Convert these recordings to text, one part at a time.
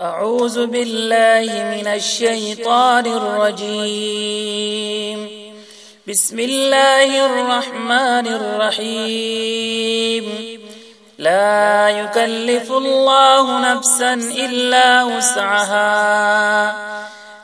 أعوذ بالله من الشيطان الرجيم. بسم الله الرحمن الرحيم. لا يكلف الله نفسا إلا وسعها.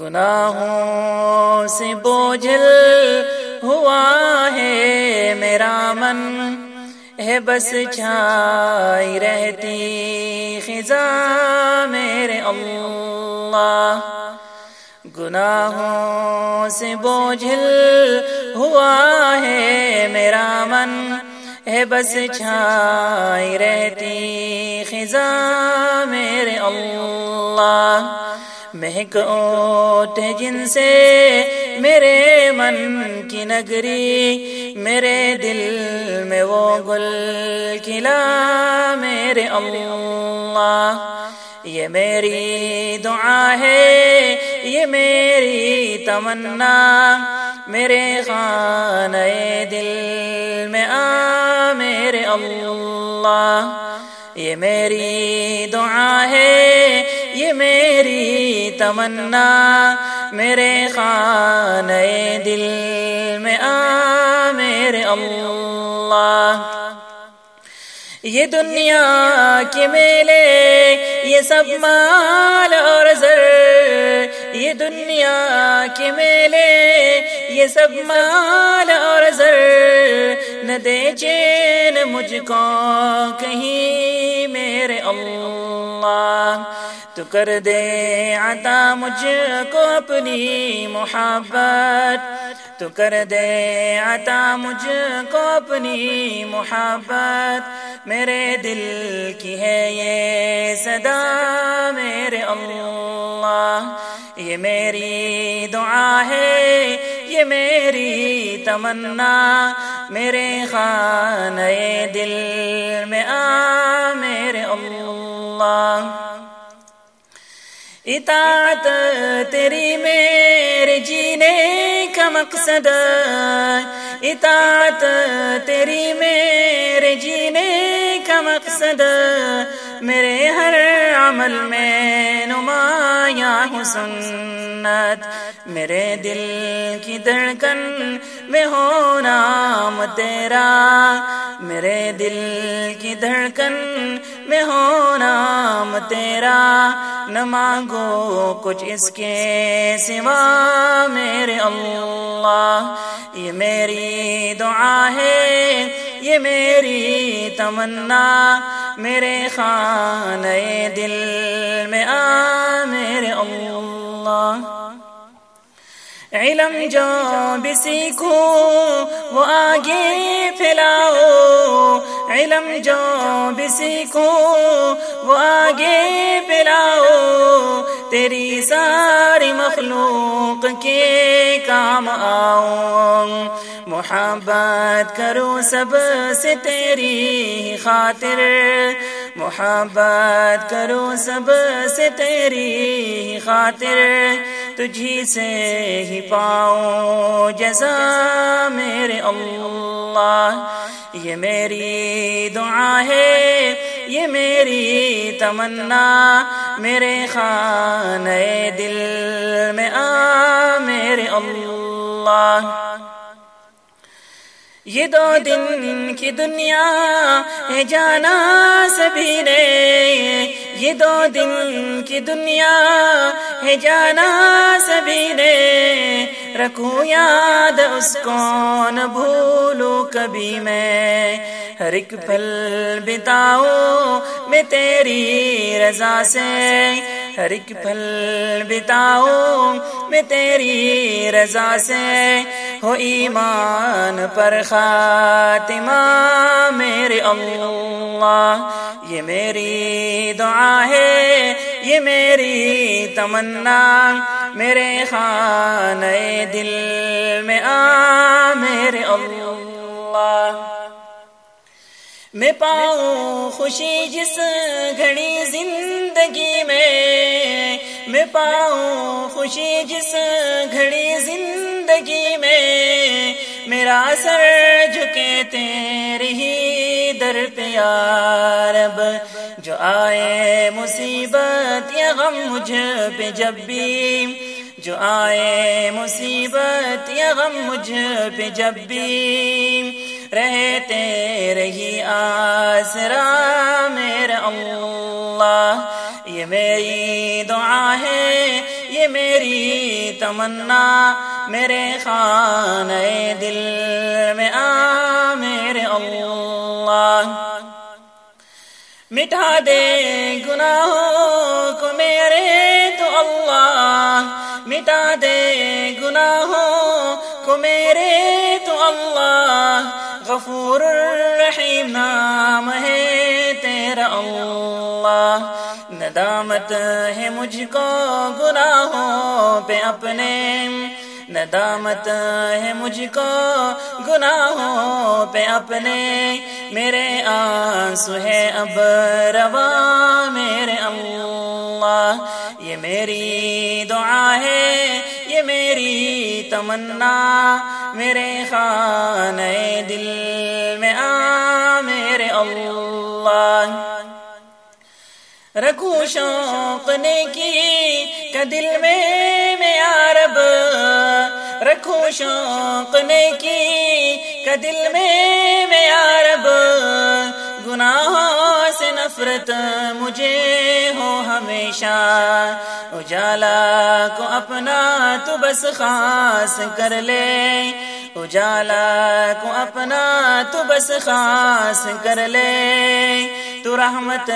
گناہوں سے بوجھل ہوا ہے میرا من۔ ہے بس چھائی رہتی خزاں میرے اللہ۔ گناہوں سے بوجھل ہوا ہے میرا من۔ ہے بس چھائی رہتی خزاں میرے اللہ۔ مہک اوٹ جن سے میرے من کی نگری میرے دل میں وہ گل کھلا میرے اللہ یہ میری دعا ہے یہ میری تمنا میرے خانہ دل میں آ میرے اللہ یہ میری دعا ہے یہ میری تمنا میرے خانہ دل میں آ، میرے اللہ۔ یہ دنیا کے میلے، یہ سب مال اور زر یہ دنیا کے میلے، یہ سب مال اور زر۔ نہ دے چین مجھ کو کہیں میرے اللہ۔ تو کر دے عطا مجھ کو اپنی محبت۔ تو کر دے عطا مجھ کو اپنی محبت۔ میرے دل کی ہے یہ صدا، میرے اللہ۔ یہ میری دعا ہے، یہ میری تمنا، میرے خانہ دل میں آ، میرے اللہ۔ اطاعت تیری میرے جینے کا مقصد اطاعت تیری میرے جینے کا مقصد میرے ہر عمل میں نمایاں حسنت میرے دل کی دھڑکن میں ہو نام تیرا میرے دل کی دھڑکن میں ہو نام تیرا نہ مانگو کچھ اس کے سوا میرے اللہ۔ یہ میری دعا ہے، یہ میری تمنا۔ میرے خانہ دل میں آ میرے اللہ۔ علم جو بھی سیکھو، وہ آگے پھیلاؤ۔ علم جو بھی سیکھو، وہ آگے پھیلاؤ۔ تیری ساری مخلوق کے کام آؤ۔ محبت کرو سب سے تیری خاطر۔ محبت کرو سب سے تیری خاطر۔ تجھی سے ہی پاؤں جزا میرے اللہ۔ یہ میری دعا ہے، یہ میری تمنا۔ میرے خانہ دل میں آ میرے اللہ۔ یہ دو دن کی دنیا ہے جانا سبھی نے یہ دو دن کی دنیا ہے جانا سبھی نے رکھوں یاد اس کو، نہ بھولو کبھی میں۔ ہر ایک پل بتاؤ میں تیری رضا سے۔ ہر ایک پل بتاؤ میں تیری رضا سے۔ ہو ایمان پر خاتمہ میرے اللہ، یہ میری دعا ہے، یہ میری تمنا، میرے خانے دل میں آ، میرے اللہ۔ میں پاؤں خوشی جس گھڑی زندگی میں میں پاؤں خوشی جس گھڑی زندگی میرا سر جھکے تیری ہی در پیارب جو آئے مصیبت یا غم مجھ پہ جب بھی۔ جو آئے مصیبت یا غم مجھ پہ جب بھی۔ رہتے رہی آسرا میرا اللہ، یہ میری دعا ہے، یہ میری تمنا۔ میرے خانے دل میں آ، میرے اللہ۔ مٹا دے گناہوں کو میرے تو اللہ۔ مٹا دے گناہوں کو میرے تو اللہ۔ غفور الرحیم نام ہے تیرا اللہ۔ ندامت ہے مجھ کو گناہوں پہ اپنے۔ ندامت ہے مجھ کو، گناہوں پہ اپنے، میرے آنسو ہے اب روا، میرے اللہ، یہ میری دعا ہے، یہ میری تمنا، میرے خانے دل میں آ، میرے اللہ۔ رکھو شوق نے کی کا دل میں میں عرب شوق نے کی کا دل میں میں عرب گناہوں سے نفرت مجھے ہو ہمیشہ۔ اجالا کو اپنا تو بس خاص کر لے۔ اجالا کو اپنا تو بس خاص کر لے۔ تو رحمت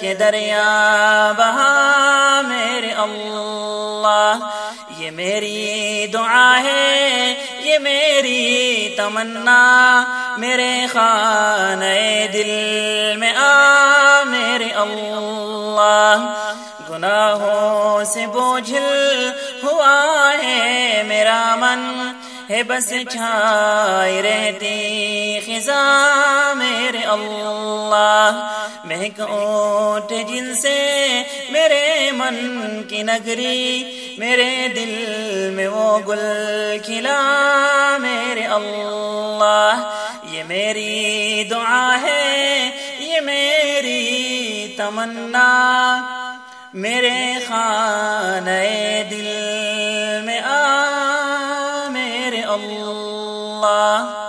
کے دریا بہا میرے اللہ۔ یہ میری دعا ہے، یہ میری تمنا۔ میرے خانے دل میں آ، میرے اللہ۔ گناہوں سے بوجھل ہوا ہے میرا من۔ ہے بس چھائی رہتی خزاں میرے اللہ۔ مہک اوٹ جن سے میرے من کی نگری میرے دل میں وہ گل کھلا میرے اللہ یہ میری دعا ہے یہ میری تمنا میرے خانہ دل میں آ میرے اللہ